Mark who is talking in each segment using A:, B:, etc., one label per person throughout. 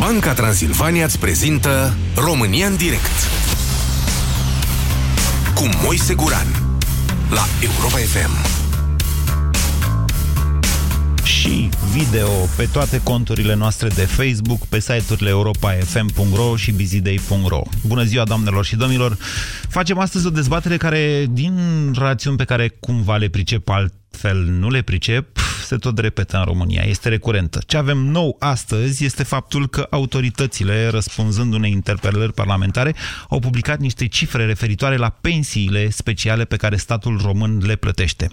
A: Banca Transilvania îți prezintă România în direct cu Moise Guran la Europa FM
B: și video pe toate conturile noastre de Facebook, pe site-urile europa.fm.ro și bizidei.ro. Bună ziua, doamnelor și domnilor! Facem astăzi o dezbatere care, din rațiuni pe care cumva le pricep altfel, nu le pricep, se tot repetă în România, este recurentă. Ce avem nou astăzi este faptul că autoritățile, răspunzând unei interpelări parlamentare, au publicat niște cifre referitoare la pensiile speciale pe care statul român le plătește.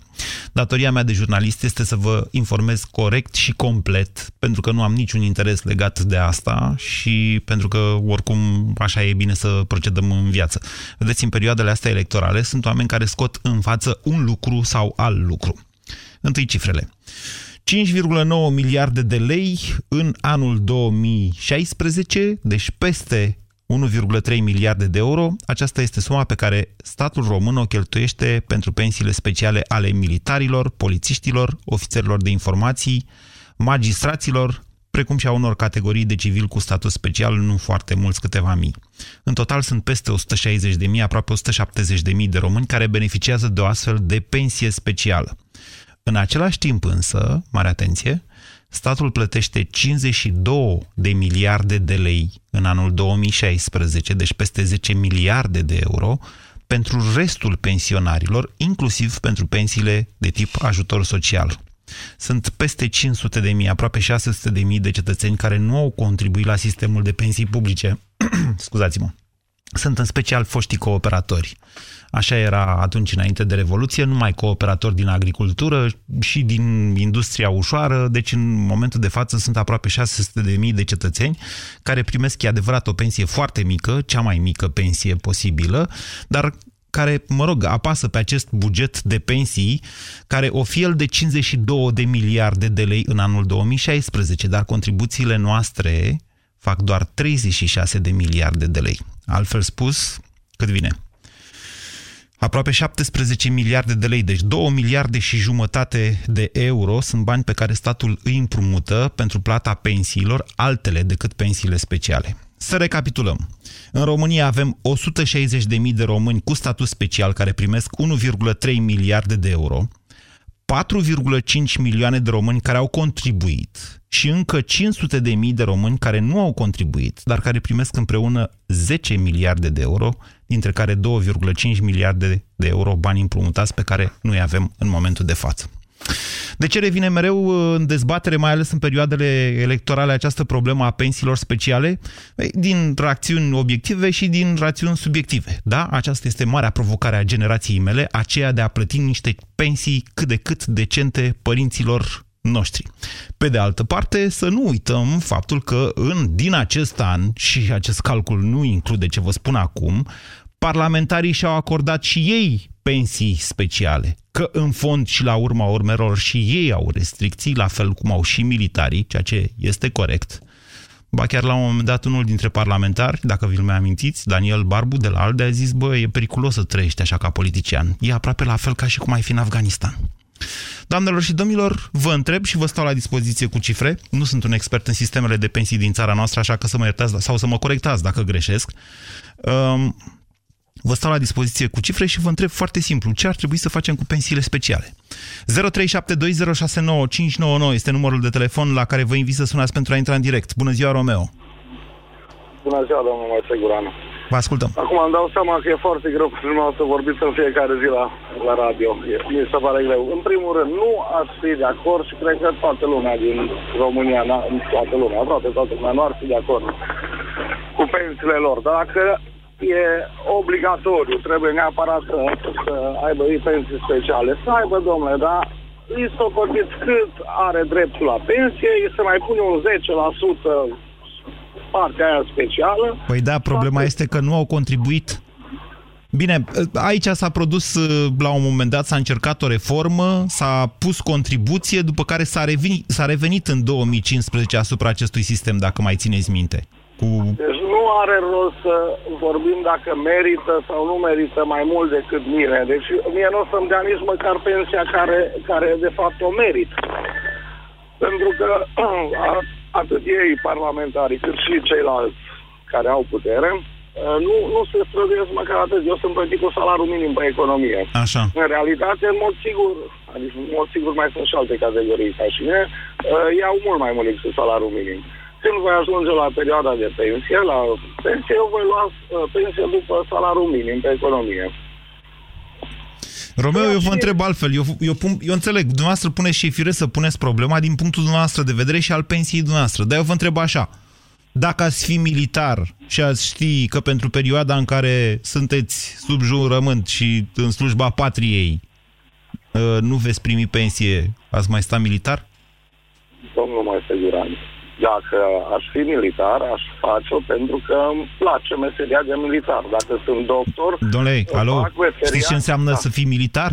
B: Datoria mea de jurnalist este să vă informez corect și complet, pentru că nu am niciun interes legat de asta și pentru că oricum așa e bine să procedăm în viață. Vedeți, în perioadele astea electorale sunt oameni care scot în față un lucru sau alt lucru. Întâi cifrele. 5,9 miliarde de lei în anul 2016, deci peste 1,3 miliarde de euro. Aceasta este suma pe care statul român o cheltuiește pentru pensiile speciale ale militarilor, polițiștilor, ofițerilor de informații, magistraților, precum și a unor categorii de civil cu statut special, nu foarte mulți, câteva mii. În total sunt peste 160 de mii, aproape 170 de mii de români care beneficiază de o astfel de pensie specială. În același timp însă, mare atenție, statul plătește 52 de miliarde de lei în anul 2016, deci peste 10 miliarde de euro, pentru restul pensionarilor, inclusiv pentru pensiile de tip ajutor social. Sunt peste 500 de mii, aproape 600 de mii de cetățeni care nu au contribuit la sistemul de pensii publice. Scuzați-mă. Sunt în special foștii cooperatori Așa era atunci înainte de Revoluție, numai cooperatori din agricultură și din industria ușoară, deci în momentul de față sunt aproape 600 de mii de cetățeni care primesc, e adevărat, o pensie foarte mică, cea mai mică pensie posibilă, dar care, mă rog, apasă pe acest buget de pensii, care o fi el de 52 de miliarde de lei în anul 2016, dar contribuțiile noastre fac doar 36 de miliarde de lei. Altfel spus, cât vine? Aproape 17 miliarde de lei, deci 2 miliarde și jumătate de euro sunt bani pe care statul îi împrumută pentru plata pensiilor, altele decât pensiile speciale. Să recapitulăm. În România avem 160.000 de români cu statut special care primesc 1,3 miliarde de euro, 4,5 milioane de români care au contribuit și încă 500 de mii de români care nu au contribuit, dar care primesc împreună 10 miliarde de euro, dintre care 2,5 miliarde de euro bani împrumutați pe care nu i avem în momentul de față. De ce revine mereu uh, în dezbatere, mai ales în perioadele electorale, această problemă a pensiilor speciale? Din rațiuni obiective și din rațiuni subiective. Da? Aceasta este marea provocare a generației mele, aceea de a plăti niște pensii cât de cât decente părinților noștri. Pe de altă parte, să nu uităm faptul că în, din acest an, și acest calcul nu include ce vă spun acum, parlamentarii și-au acordat și ei pensii speciale, că în fond și la urma urmelor și ei au restricții, la fel cum au și militarii, ceea ce este corect. Ba chiar la un moment dat unul dintre parlamentari, dacă vi-l mai amintiți, Daniel Barbu de la ALDE a zis, bă, e periculos să trăiești așa ca politician. E aproape la fel ca și cum ai fi în Afganistan. Doamnelor și domnilor, vă întreb și vă stau la dispoziție cu cifre. Nu sunt un expert în sistemele de pensii din țara noastră, așa că să mă iertați sau să mă corectați dacă greșesc. Um, Vă stau la dispoziție cu cifre și vă întreb foarte simplu, ce ar trebui să facem cu pensiile speciale? 0372069599 este numărul de telefon la care vă invit să sunați pentru a intra în direct. Bună ziua, Romeo!
C: Bună ziua, domnul Moise Guranu.
B: Vă ascultăm.
C: Acum îmi dau seama că e foarte greu pentru noi să vorbiți în fiecare zi la, la radio. E, mi se pare greu. În primul rând, nu ați fi de acord și cred că toată lumea din România, toată lumea, aproape toată lumea, nu ar fi de acord cu pensiile lor. Dar dacă e obligatoriu, trebuie neapărat să, să aibă ei pensii speciale. Să aibă, domnule, dar îi socotiți cât are dreptul la pensie, îi se mai pune un 10% partea aia specială.
B: Păi da, problema este că nu au contribuit Bine, aici s-a produs, la un moment dat, s-a încercat o reformă, s-a pus contribuție, după care s-a revenit, revenit în 2015 asupra acestui sistem, dacă mai țineți minte.
C: Cu... Deci nu are rost să vorbim dacă merită sau nu merită mai mult decât mine. Deci mie nu o să-mi dea nici măcar pensia care, care de fapt o merit. Pentru că atât ei, parlamentarii, cât și ceilalți care au putere, uh, nu, nu se străduiesc măcar atât. Eu sunt plătit cu salariul minim pe economie.
B: Așa.
C: În realitate, în mod sigur, adică în mod sigur mai sunt și alte categorii ca și mine, uh, iau mult mai mult decât salariul minim. Când voi ajunge la perioada de pensie, la pensie, eu voi lua uh, pensie după salariul minim pe economie.
B: Romeo, eu vă întreb altfel. Eu, eu, pun, eu înțeleg, dumneavoastră puneți și fire să puneți problema din punctul dumneavoastră de vedere și al pensiei dumneavoastră. Dar eu vă întreb așa. Dacă ați fi militar și ați ști că pentru perioada în care sunteți sub jurământ și în slujba patriei ă, nu veți primi pensie, ați mai sta militar?
C: Domnul mai siguran. Dacă aș fi militar, aș face-o pentru că îmi place meseria de militar. Dacă sunt doctor...
B: Domnule, alo,
C: fac meseria-
B: știți ce înseamnă
C: Da.
B: să fii militar?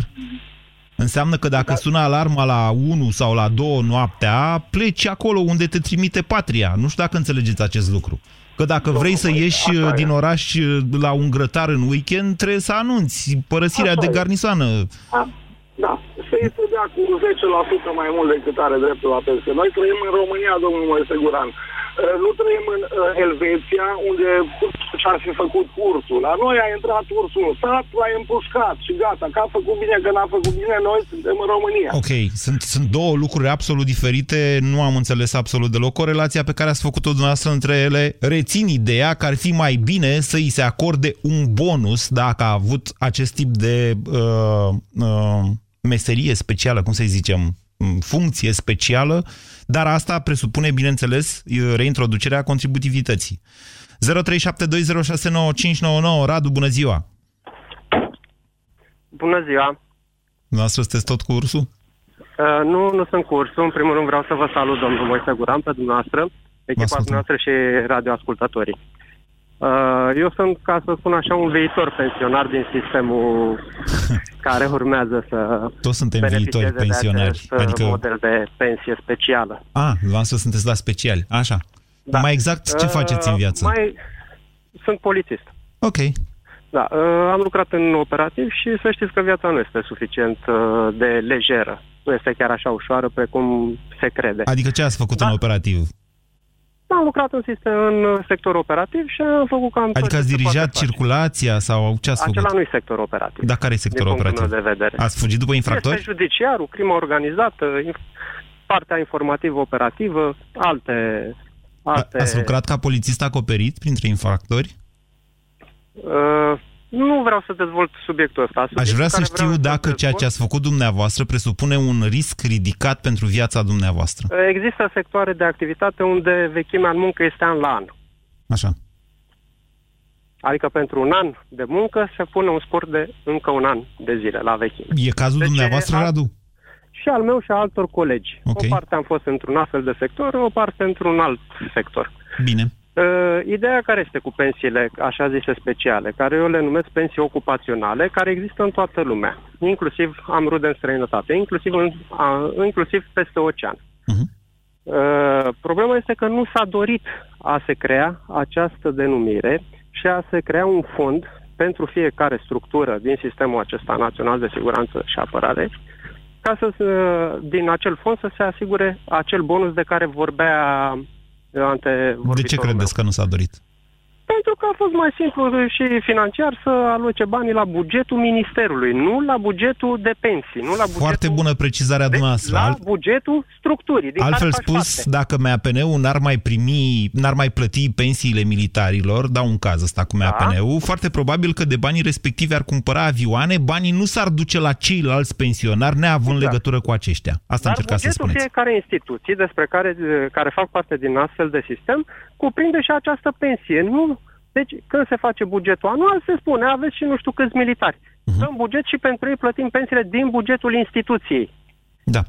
B: Înseamnă că dacă sună alarma la 1 sau la 2 noaptea, pleci acolo unde te trimite patria. Nu știu dacă înțelegeți acest lucru. Că dacă vrei să ieși
C: așa
B: uh,
C: e.
B: din oraș uh, la un grătar în weekend, trebuie să anunți părăsirea
C: Așa
B: de
C: e.
B: garnisoană.
C: Da, da. Să îi se dea cu 10% mai mult decât are dreptul la pensie. Noi trăim în România, domnul Moiseguran. Uh, Nu trăim în uh, Elveția, unde și-ar fi făcut cursul. La noi a intrat cursul în sat, l-a împușcat și gata. Că a făcut bine, că n-a făcut bine, noi suntem în România.
B: Ok, sunt, sunt două lucruri absolut diferite, nu am înțeles absolut deloc corelația pe care ați făcut-o dumneavoastră între ele. Rețin ideea că ar fi mai bine să îi se acorde un bonus dacă a avut acest tip de uh, uh, meserie specială, cum să-i zicem, m, funcție specială, dar asta presupune, bineînțeles, reintroducerea contributivității. 0372069599 Radu, bună ziua!
D: Bună ziua!
B: Dumneavoastră sunteți tot cu ursul?
D: Uh, nu, nu sunt cursul. În primul rând vreau să vă salut, domnul Moise Guran, pe dumneavoastră, echipa
B: ascultăm.
D: dumneavoastră și radioascultătorii. Uh, eu sunt, ca să spun așa, un viitor pensionar din sistemul care urmează să
B: Toți suntem
D: beneficieze
B: viitori
D: de
B: pensionari.
D: acest uh,
B: Adică,
D: model de pensie specială.
B: a, dumneavoastră sunteți la speciali. Așa.
D: Da.
B: Mai exact, ce
D: Uh,
B: faceți în viață?
D: Mai... Sunt polițist.
B: Ok.
D: Da, uh, am lucrat în operativ și să știți că viața nu este suficient uh, de lejeră. Nu este chiar așa ușoară precum se crede.
B: Adică ce ați făcut
D: Da.
B: în operativ?
D: Am lucrat în, sistem, în sector operativ și am făcut cam tot
B: Adică
D: ce
B: ați
D: se
B: dirijat
D: poate face.
B: circulația sau ce ați
D: Acela
B: făcut?
D: nu e sector operativ.
B: Dar care e sectorul
D: din punctul
B: operativ?
D: meu de vedere.
B: Ați fugit după infractori?
D: Este judiciarul, crima organizată, inf- partea informativ-operativă, alte...
B: A-
D: alte
B: Ați lucrat ca polițist acoperit printre infractori?
D: Uh, nu vreau să dezvolt subiectul ăsta.
B: Aș
D: Subiectul
B: vrea să
D: care
B: știu
D: vreau
B: dacă
D: să-l
B: ceea ce
D: dezvolt-
B: ați făcut dumneavoastră presupune un risc ridicat pentru viața dumneavoastră.
D: Există sectoare de activitate unde vechimea în muncă este an la an.
B: Așa.
D: Adică pentru un an de muncă se pune un spor de încă un an de zile la vechime.
B: E cazul
D: Deci,
B: dumneavoastră,
D: a-
B: Radu?
D: Și al meu și a altor colegi.
B: Ok.
D: O parte am fost într-un astfel de sector, o parte într-un alt sector.
B: Bine.
D: Uh, ideea care este cu pensiile, așa zise speciale, care eu le numesc pensii ocupaționale, care există în toată lumea, inclusiv am rude în străinătate, inclusiv, în, a, inclusiv peste ocean.
B: Mhm.
D: Uh, problema este că nu s-a dorit a se crea această denumire și a se crea un fond pentru fiecare structură din sistemul acesta național de siguranță și apărare, ca să se- din acel fond să se asigure acel bonus de care vorbea antevorbitorul
B: De ce credeți că nu s-a dorit?
D: Pentru că a fost mai simplu și financiar să aloce banii la bugetul ministerului, nu la bugetul de pensii, nu la bugetul...
B: Foarte bună precizarea
D: Deci,
B: dumneavoastră.
D: la
B: Alt-
D: bugetul structurii. Din
B: Altfel
D: care faci
B: spus,
D: parte.
B: dacă MAPN-ul n-ar mai primi, n-ar mai plăti pensiile militarilor, dau un caz ăsta cu
D: Da.
B: MAPN-ul, foarte probabil că de banii respectivi ar cumpăra avioane, banii nu s-ar duce la ceilalți pensionari neavând
D: Exact.
B: legătură cu aceștia. Asta
D: Dar
B: încercați să
D: bugetul
B: spuneți.
D: fiecare instituții despre care, care fac parte din astfel de sistem cuprinde și această pensie. Nu, deci când se face bugetul anual se spune aveți și nu știu câți militari.
B: Mhm.
D: Dăm buget și pentru ei plătim pensiile din bugetul instituției.
B: Da.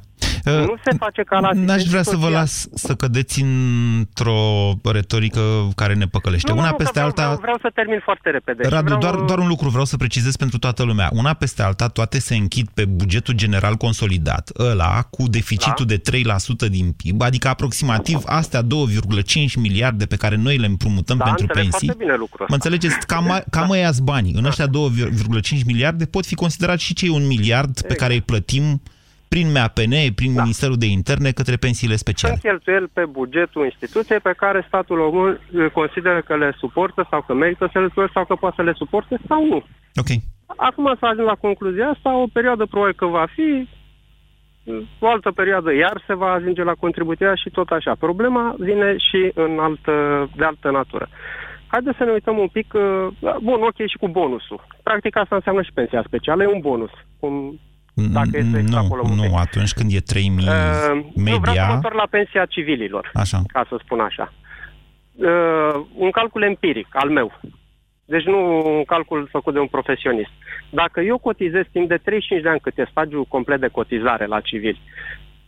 D: Nu se face ca la
B: N-aș
D: asistent
B: vrea să vă
D: social.
B: las să cădeți într-o retorică care ne păcălește.
D: Nu,
B: Una
D: nu, că
B: peste
D: vreau,
B: alta...
D: Vreau, vreau să termin foarte repede. Și
B: Radu,
D: vreau,
B: doar, doar un lucru vreau să precizez pentru toată lumea. Una peste alta, toate se închid pe bugetul general consolidat, ăla cu deficitul
D: Da.
B: de 3% din PIB, adică aproximativ astea 2,5 miliarde pe care noi le împrumutăm
D: da,
B: pentru
D: înțeleg
B: pensii.
D: foarte bine lucrul
B: Mă
D: ăsta.
B: înțelegeți? Cam, cam ăia banii. În ăștia 2,5 miliarde pot fi considerați și cei un miliard pe
D: Exact.
B: care îi plătim prin MAPN, prin da. Ministerul de Interne, către pensiile speciale.
D: Sunt cheltuieli pe bugetul instituției pe care statul român consideră că le suportă sau că merită să le suporte sau că poate să le suporte sau nu.
B: Ok.
D: Acum să ajung la concluzia asta, o perioadă probabil că va fi, o altă perioadă iar se va ajunge la contribuția și tot așa. Problema vine și în altă, de altă natură. Haideți să ne uităm un pic, uh, bun, ok, și cu bonusul. Practic asta înseamnă și pensia specială, e un bonus. Cum,
B: dacă este nu, nu, atunci când e 3.000 uh, media... Eu
D: vreau să mă la pensia civililor,
B: așa.
D: ca să spun așa. Uh, un calcul empiric al meu. Deci nu un calcul făcut de un profesionist. Dacă eu cotizez timp de 35 de ani, cât e stagiul complet de cotizare la civil,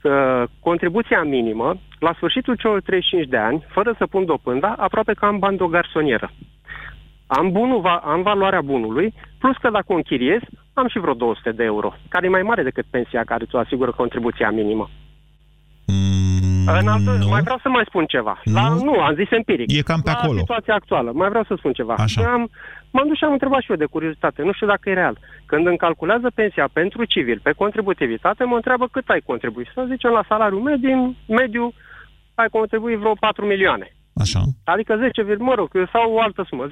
D: uh, contribuția minimă, la sfârșitul celor 35 de ani, fără să pun dobânda, aproape că am bani de o garsonieră. Am, bunul, am valoarea bunului, plus că dacă o închiriez, am și vreo 200 de euro, care e mai mare decât pensia care ți-o asigură contribuția minimă.
B: Mm,
D: în altă,
B: nu.
D: Mai vreau să mai spun ceva.
B: Nu,
D: la, nu am zis empiric.
B: E cam pe
D: la
B: acolo.
D: situația actuală. Mai vreau să spun ceva.
B: Așa.
D: Am, m-am dus și am întrebat și eu de curiozitate. Nu știu dacă e real. Când îmi calculează pensia pentru civil pe contributivitate, mă întreabă cât ai contribuit. Să zicem la salariul mediu, mediu ai contribuit vreo 4 milioane.
B: Așa.
D: Adică 10, mă rog, sau o altă sumă, 10,5%.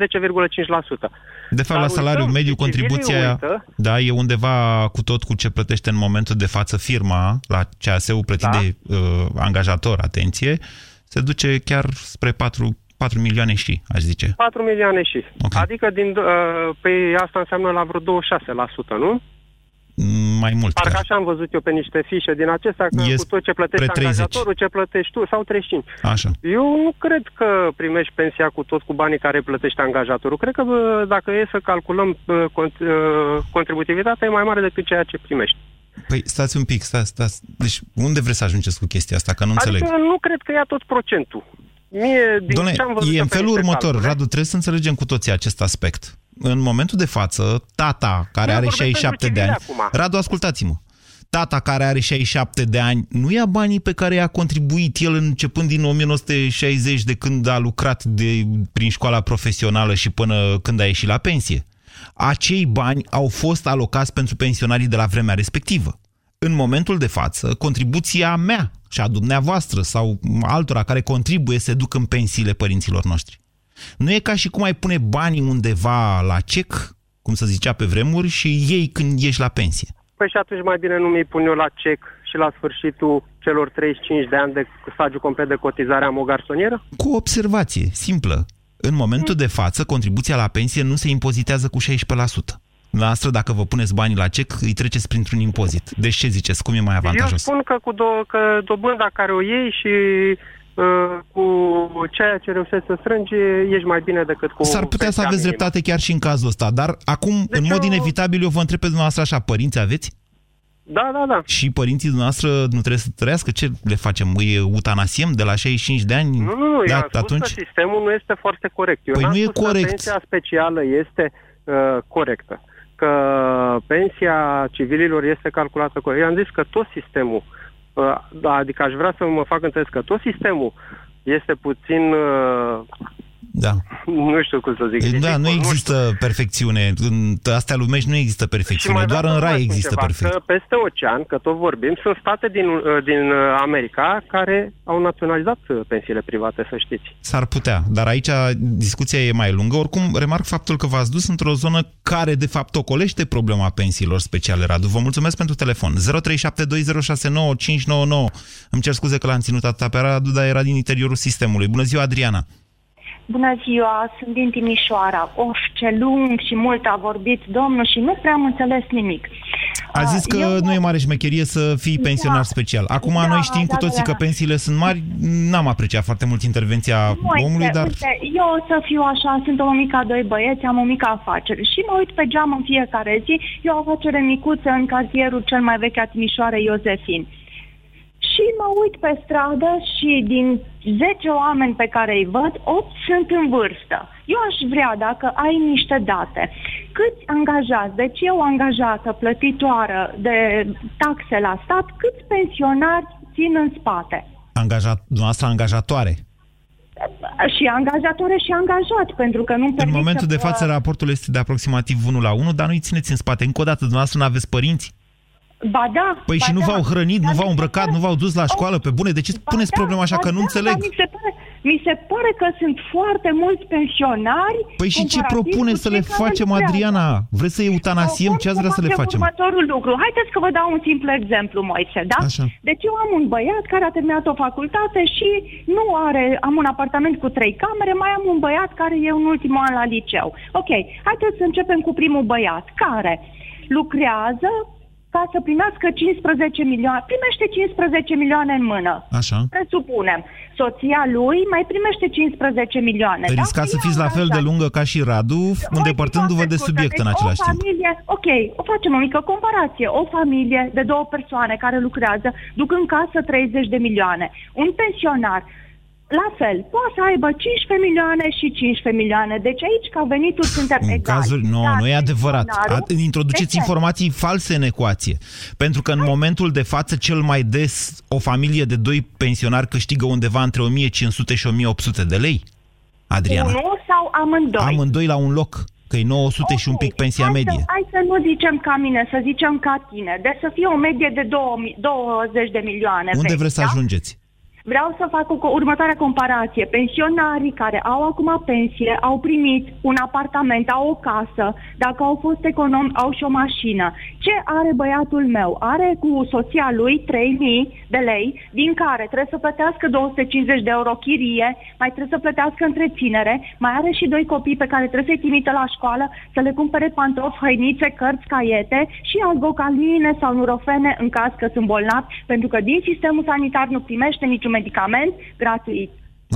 B: De fapt, Dar la salariul mediu, contribuția uită, da, e undeva cu tot cu ce plătește în momentul de față firma, la CAS-ul plătit da. de uh, angajator, atenție, se duce chiar spre 4, 4 milioane și, aș zice.
D: 4 milioane și. Okay. Adică din, uh, pe asta înseamnă la vreo 26%, nu?
B: Mai mult.
D: Parcă chiar. așa am văzut eu pe niște fișe din acestea, că cu tot ce plătești angajatorul, ce plătești tu, sau 35.
B: Așa.
D: Eu nu cred că primești pensia cu tot cu banii care plătești angajatorul. Cred că dacă e să calculăm contributivitatea, e mai mare decât ceea ce primești.
B: Păi stați un pic, stați, stați. Deci unde vreți să ajungeți cu chestia asta? Că nu
D: adică
B: înțeleg.
D: nu cred că ia tot procentul. Mie, din
B: Doamne,
D: ce am văzut
B: e în felul următor,
D: calcule,
B: Radu, trebuie să înțelegem cu toții acest aspect în momentul de față, tata care
D: Nu,
B: are
D: vorbesc
B: 67 de ani...
D: acum.
B: Radu, ascultați-mă. Tata care are 67 de ani nu ia banii pe care i-a contribuit el începând din 1960 de când a lucrat de, prin școala profesională și până când a ieșit la pensie. Acei bani au fost alocați pentru pensionarii de la vremea respectivă. În momentul de față, contribuția mea și a dumneavoastră sau altora care contribuie se duc în pensiile părinților noștri. Nu e ca și cum ai pune banii undeva la cec, cum se zicea pe vremuri, și ei când ieși la pensie.
D: Păi și atunci mai bine nu mi-i pun eu la cec și la sfârșitul celor 35 de ani de stagiu complet de cotizare am o garsonieră?
B: Cu o observație simplă. În momentul de față, contribuția la pensie nu se impozitează cu 16%. La asta, dacă vă puneți banii la cec, îi treceți printr-un impozit. Deci ce ziceți? Cum e mai avantajos?
D: Eu spun că cu do- că dobânda care o iei și Uh, cu ceea ce reușești să strângi, ești mai bine decât cu...
B: S-ar putea să aveți minimă. dreptate chiar și în cazul ăsta, dar acum, deci în mod eu... inevitabil, eu vă întreb pe dumneavoastră așa, părinți aveți?
D: Da, da, da.
B: Și părinții dumneavoastră nu trebuie să trăiască? Ce le facem? Îi eutanasiem de la 65 de ani?
D: Nu, nu, nu.
B: Da,
D: eu atunci... că sistemul nu este foarte corect. Eu
B: păi nu e corect.
D: pensia specială este uh, corectă. Că pensia civililor este calculată corect. Eu am zis că tot sistemul da, adică aș vrea să mă fac înțeles că tot sistemul este puțin uh,
B: da.
D: Nu știu cum să zic.
B: Da, nu există nu perfecțiune. În astea lumești nu există perfecțiune. Doar în rai există perfecțiune.
D: Că peste ocean, că tot vorbim, sunt state din, uh, din uh, America care au naționalizat uh, pensiile private, să știți.
B: S-ar putea, dar aici discuția e mai lungă. Oricum, remarc faptul că v-ați dus într-o zonă care, de fapt, ocolește problema pensiilor speciale, Radu. Vă mulțumesc pentru telefon. 0372069599. Îmi cer scuze că l-am ținut atâta pe Radu, dar era din interiorul sistemului. Bună ziua, Adriana!
E: Bună ziua, sunt din Timișoara. Of, ce lung și mult a vorbit domnul și nu prea am înțeles nimic.
B: A zis că Eu... nu e mare șmecherie să fii pensionar da. special. Acum da, noi știm da, cu toții da, da. că pensiile sunt mari. N-am apreciat foarte mult intervenția
E: nu,
B: omului,
E: uite,
B: dar...
E: Uite, eu o să fiu așa, sunt o mică a doi băieți, am o mică afacere și mă uit pe geam în fiecare zi. Eu o afacere micuță în cartierul cel mai vechi a Timișoarei, Iosefin. Și mă uit pe stradă și din 10 oameni pe care îi văd, 8 sunt în vârstă. Eu aș vrea, dacă ai niște date, câți angajați, deci eu angajată, plătitoare de taxe la stat, câți pensionari țin în spate?
B: Angajat, dumneavoastră angajatoare?
E: Și angajatoare și angajat, pentru că nu
B: În momentul de față, raportul este de aproximativ 1 la 1, dar nu-i țineți în spate. Încă o dată, dumneavoastră nu aveți părinți?
E: Ba da.
B: Păi
E: ba
B: și nu
E: da.
B: v-au hrănit, nu
E: Dar
B: v-au
E: mi se
B: îmbrăcat,
E: pare-
B: nu v-au dus la școală pe bune? De ce
E: Ba
B: puneți
E: da,
B: problema așa?
E: ba
B: Că
E: da,
B: nu înțeleg.
E: dar Mi se, pare, mi se pare că sunt foarte mulți pensionari.
B: Păi și ce
E: comparativ
B: propune
E: cu
B: să le
E: cei care
B: facem,
E: lucrează.
B: Adriana? Vreți să eutanasiem? Ce ați vrea să le facem?
E: Următorul lucru. Haideți că vă dau un simplu exemplu, Moise, da?
B: Așa.
E: Deci eu am un băiat care a terminat o facultate și nu are, am un apartament cu trei camere, mai am un băiat care e în ultimul an la liceu. Ok, haideți să începem cu primul băiat, care lucrează ca să primească 15 milioane, primește 15 milioane în mână.
B: Așa.
E: Presupunem. Soția lui mai primește 15 milioane. da?
B: Riscați să
E: Ea
B: fiți la fel de
E: angajat.
B: lungă ca și Radu, îndepărtându-vă de
E: Foarte
B: subiect
E: scurtă.
B: în
E: Deci,
B: același
E: o
B: timp.
E: familie, ok, o facem o mică comparație. O familie de două persoane care lucrează duc în casă 30 de milioane. Un pensionar la fel, poate să aibă 15 milioane și 15 milioane. Deci aici, ca venituri, suntem
B: În
E: egali.
B: cazul, nu,
E: Dar
B: nu e adevărat.
E: pensionarul-
B: A, introduceți
E: De ce?
B: informații false în ecuație. Pentru că în momentul de față, cel mai des, o familie de doi pensionari câștigă undeva între 1500 și 1800 de lei. Adriana.
E: Unul sau amândoi?
B: Amândoi la un loc. Că e 900 și un
E: Ok,
B: pic pensia
E: hai
B: medie.
E: Să, hai să nu zicem ca mine, să zicem ca tine. Deci să fie o medie de 2000 20 de milioane.
B: Unde
E: vechi,
B: vreți să
E: da?
B: ajungeți?
E: Vreau să fac o co- următoarea comparație. Pensionarii care au acum pensie au primit un apartament, au o casă, dacă au fost economi, au și o mașină. Ce are băiatul meu? Are cu soția lui 3000 de lei, din care trebuie să plătească 250 de euro chirie, mai trebuie să plătească întreținere, mai are și doi copii pe care trebuie să-i trimită la școală, să le cumpere pantofi, hăinițe, cărți, caiete și algocaline sau nurofene în caz că sunt bolnavi, pentru că din sistemul sanitar nu primește niciun medicament gratuit.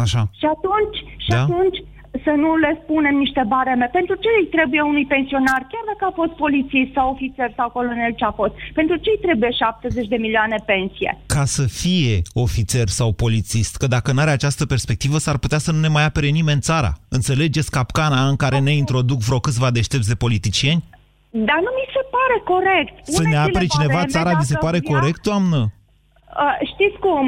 B: Așa.
E: Și atunci, și
B: Da.
E: atunci să nu le spunem niște bareme. Pentru ce îi trebuie unui pensionar, chiar dacă a fost polițist sau ofițer sau colonel ce a fost? Pentru ce îi trebuie 70 de milioane pensie?
B: Ca să fie ofițer sau polițist, că dacă nu are această perspectivă, s-ar putea să nu ne mai apere nimeni țara. Înțelegeți capcana în care ne introduc vreo câțiva deștepți de politicieni?
E: Dar nu mi se pare corect.
B: Să ne
E: Puneți-le
B: apere cineva
E: bareme
B: țara, vi se
E: dacă
B: pare
E: vrea-
B: corect, doamnă?
E: Uh, știți cum?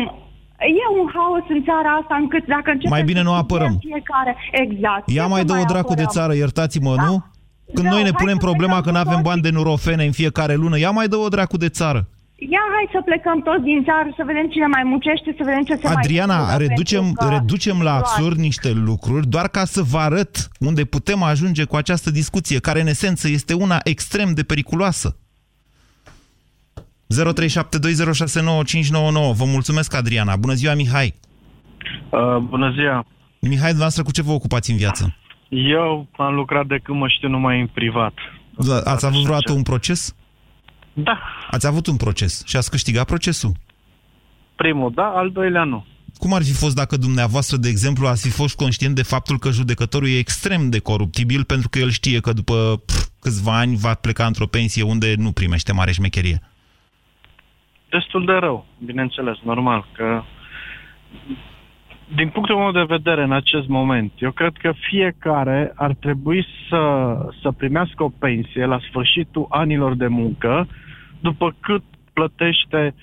E: E un haos în țara asta încât dacă începem
B: Mai bine
E: să
B: nu
E: studiem
B: apărăm.
E: Fiecare, exact.
B: Ia
E: Ce
B: mai
E: să
B: dă o dracu de
E: apărăm?
B: țară, iertați-mă,
E: Da.
B: nu? Când
E: Da,
B: noi ne
E: hai
B: punem
E: să
B: problema
E: plecăm
B: că nu
E: cu
B: avem
E: toții.
B: bani de nurofene în fiecare lună, ia mai dă o dracu de țară.
E: Ia hai să plecăm toți din țară, să vedem cine mai muncește, să vedem ce se mai
B: Adriana,
E: întâmplă,
B: reducem,
E: pentru că-
B: reducem la absurd niște lucruri doar ca să vă arăt unde putem ajunge cu această discuție, care în esență este una extrem de periculoasă. 0372069599. Vă mulțumesc, Adriana. Bună ziua, Mihai.
F: Uh, bună ziua!
B: Mihai, dumneavoastră, cu ce vă ocupați în viață?
F: Eu am lucrat de când mă știu numai în privat.
B: Da, Ați avut vreodată
F: Așa.
B: un proces?
F: Da,
B: Ați avut un proces și ați câștigat procesul.
F: primul da, al doilea nu.
B: Cum ar fi fost dacă dumneavoastră, de exemplu, ați fi fost conștient de faptul că judecătorul e extrem de coruptibil pentru că el știe că după pf, câțiva ani va pleca într-o pensie unde nu primește mare șmecherie?
F: Destul de rău, bineînțeles, normal, că din punctul meu de vedere în acest moment, eu cred că fiecare ar trebui să, să primească o pensie la sfârșitul anilor de muncă, după cât plătește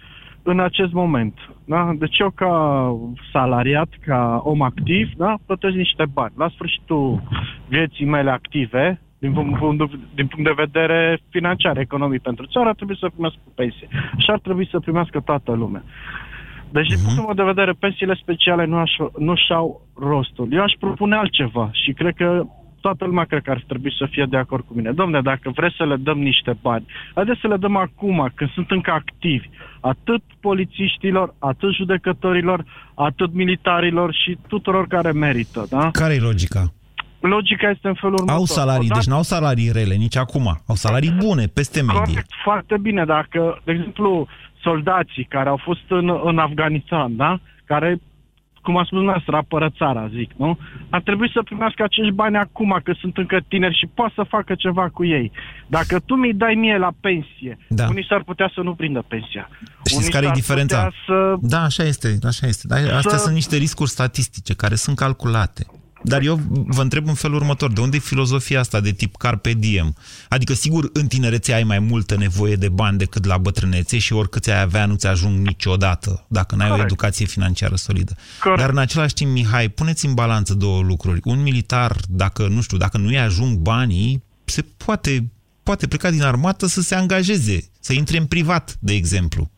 F: în acest moment. Da? Deci eu ca salariat, ca om activ, da? plătesc niște bani. La sfârșitul vieții mele active, din punct, din punct de vedere financiar, economic pentru țară, ar trebui să primească o pensie. Și ar trebui să primească toată lumea. Deci, din punctul meu de vedere, pensiile speciale nu, aș, nu și-au rostul. Eu aș propune altceva și cred că toată lumea cred că ar trebui să fie de acord cu mine. Domne, dacă vreți să le dăm niște bani, haideți să le dăm acum, când sunt încă activi, atât polițiștilor, atât judecătorilor, atât militarilor și tuturor care merită, da?
B: Care e logica?
F: Logica este în felul următor.
B: Au salarii,
F: Odată-
B: deci n-au salarii rele nici acum. Au salarii bune, peste medie.
F: Corect, foarte bine. Dacă, de exemplu, soldații care au fost în, în Afganistan, da? Care, cum a spus dumneavoastră, apără țara, zic, nu? Ar trebui să primească acești bani acum, că sunt încă tineri și poate să facă ceva cu ei. Dacă tu mi-i dai mie la pensie,
B: Da.
F: unii s-ar putea să nu prindă pensia.
B: Știți
F: unii
B: care e
F: s-ar
B: diferența?
F: putea Să...
B: Da, așa este, așa este. Dar astea
F: Să-
B: sunt niște riscuri statistice care sunt calculate. Dar eu vă întreb în felul următor, de unde e filozofia asta de tip carpe diem? Adică, sigur, în tinerețe ai mai multă nevoie de bani decât la bătrânețe și oricât ai avea nu-ți ajung niciodată, dacă n-ai o
F: Corect.
B: educație financiară solidă.
F: Corect.
B: Dar în același timp, Mihai, puneți în balanță două lucruri. Un militar, dacă, nu știu, dacă nu-i ajung banii, se poate poate pleca din armată să se angajeze, să intre în privat, de exemplu.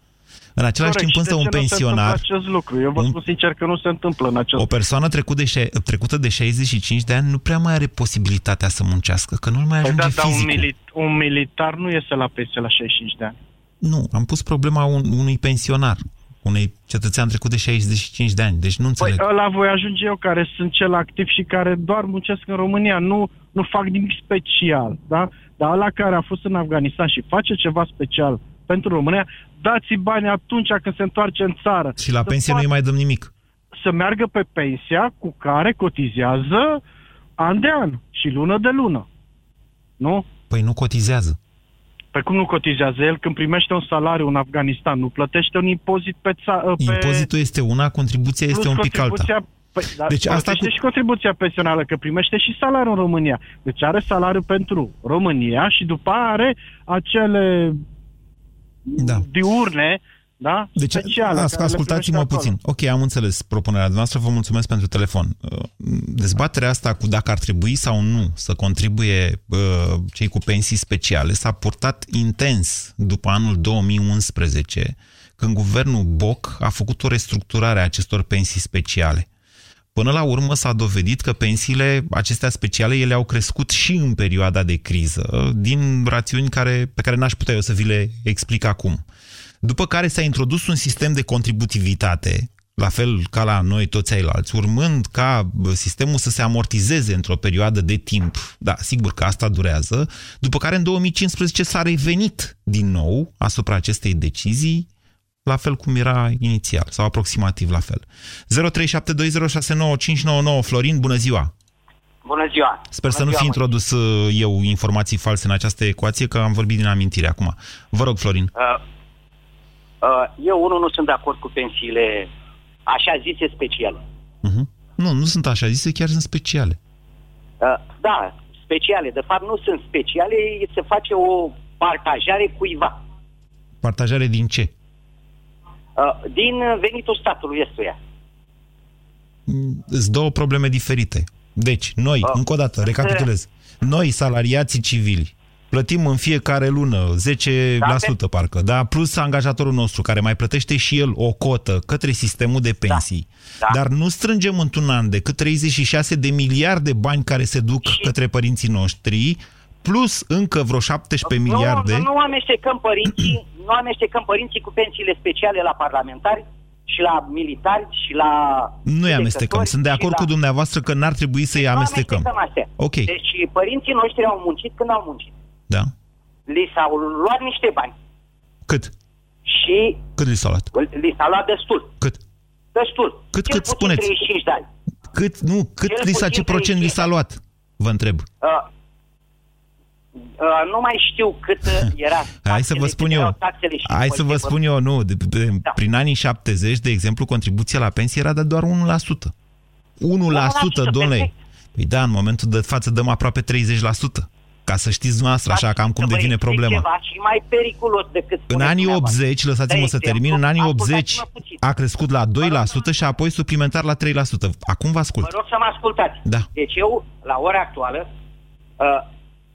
B: În același
F: Corect.
B: timp, însă,
F: Și de
B: un
F: ce nu se
B: pensionar,
F: întâmplă acest lucru. Eu vă
B: un-
F: spun sincer că nu se întâmplă în acest
B: o persoană trecut de, șe- trecută de 65 de ani nu prea mai are posibilitatea să muncească, că nu-l mai
F: Păi
B: ajunge
F: da, dar un,
B: fizicul.
F: milit, un militar nu iese la pensie la 65 de ani.
B: Nu, am pus problema un, unui pensionar, unui cetățean trecut de 65 de ani, deci nu
F: Păi
B: înțeleg.
F: ăla voi ajunge eu, care sunt cel activ și care doar muncesc în România, nu, nu fac nimic special, da? Dar ăla care a fost în Afganistan și face ceva special pentru România, dați bani atunci când se întoarce în țară.
B: și la
F: Să
B: pensie nu-i
F: poată
B: mai dăm nimic.
F: Să meargă pe pensia cu care cotizează an de an și lună de lună. Nu?
B: Păi nu cotizează.
F: Pe cum nu cotizează el când primește un salariu în Afganistan? Nu plătește un impozit pe... Ța- pe
B: Impozitul este una, contribuția este
F: plus
B: un pic alta.
F: contribuția- Păi, dar
B: Deci
F: deci
B: asta
F: asta
B: cu-
F: și contribuția pensională, că primește și salariul în România. Deci are salariu pentru România și după aia are acele
B: Da.
F: diurne, da?
B: Deci,
F: speciale.
B: as,
F: care le
B: ascultați-mă
F: primește
B: puțin. Ok, am înțeles propunerea noastră, vă mulțumesc pentru telefon. Uh, Dezbaterea asta cu dacă ar trebui sau nu să contribuie uh, cei cu pensii speciale s-a purtat intens după anul 2011, când guvernul Boc a făcut o restructurare a acestor pensii speciale. Până la urmă s-a dovedit că pensiile acestea speciale ele au crescut și în perioada de criză, din rațiuni care, pe care n-aș putea eu să vi le explic acum. După care s-a introdus un sistem de contributivitate, la fel ca la noi toți ceilalți, urmând ca bă, sistemul să se amortizeze într-o perioadă de timp. Da, sigur că asta durează. După care în 2015 s-a revenit din nou asupra acestei decizii, la fel cum era inițial, sau aproximativ la fel. 0372069599 Florin, bună ziua!
G: Bună ziua!
B: Sper
G: Bună
B: să nu
G: ziua,
B: fi
G: mă.
B: introdus uh, eu informații false în această ecuație, că am vorbit din amintire acum. Vă rog, Florin.
G: Uh, uh, eu, unul, nu sunt de acord cu pensiile așa zise speciale.
B: Uh-huh. Nu, nu sunt așa zise, chiar sunt speciale.
G: Uh, da, speciale. De fapt, nu sunt speciale, se face o partajare cuiva.
B: Partajare din ce?
G: Uh, din venitul statului ăstuia.
B: Mm, Îți două probleme diferite. Deci, noi,
G: Ah.
B: încă o dată, recapitulez. Noi, salariații civili, plătim în fiecare lună 10% parcă, da? Plus angajatorul nostru, care mai plătește și el o cotă către sistemul de pensii.
G: Da.
B: Dar nu strângem într-un an decât 36 de miliarde bani care se duc
G: Și-
B: către părinții noștri, plus încă vreo 17 miliarde.
G: Nu, nu, nu amestecăm părinții, nu amestecăm părinții cu pensiile speciale la parlamentari și la militari și la...
B: Nu-i amestecăm. Sunt de
G: și
B: acord
G: la-
B: cu dumneavoastră că n-ar trebui să-i
G: Nu
B: amestecăm.
G: amestecăm astea.
B: Ok.
G: Deci părinții noștri au muncit când au muncit.
B: Da?
G: Li s-au luat niște bani
B: Cât?
G: și
B: Cât li s-a luat?
G: li s-a luat destul.
B: Cât?
G: Destul.
B: Cât-
G: Cel
B: cât
G: puțin
B: spuneți?
G: 35 de ani.
B: Cât, nu, cât
G: Cel
B: li s-a,
G: puțin
B: ce procent li
G: 35.
B: s-a luat? Vă întreb.
G: Uh, uh, nu mai știu cât uh, era
B: Hai să vă
G: taxele,
B: spun
G: cât
B: eu.
G: erau taxele și
B: Hai să vă
G: impozitele.
B: spun eu, nu. De, de,
G: Da.
B: Prin anii 70, de exemplu, contribuția la pensie era de doar 1%. 1%, domnule.
G: perfect.
B: Păi da, în momentul de față dăm aproape 30%. Ca să știți dumneavoastră, așa, cam cum
G: Să vă
B: devine
G: explic
B: problema.
G: Ceva și mai periculos decât
B: În
G: spuneți
B: anii
G: dumneavoastră.
B: 80, lăsați-mă
G: De
B: să
G: exemplu,
B: termin, în anii 80
G: ascultați-mă puțin.
B: a crescut la 2% și apoi suplimentar la 3%. Acum vă ascult.
G: Vă rog să mă ascultați.
B: Da.
G: Deci eu, la ora actuală, uh,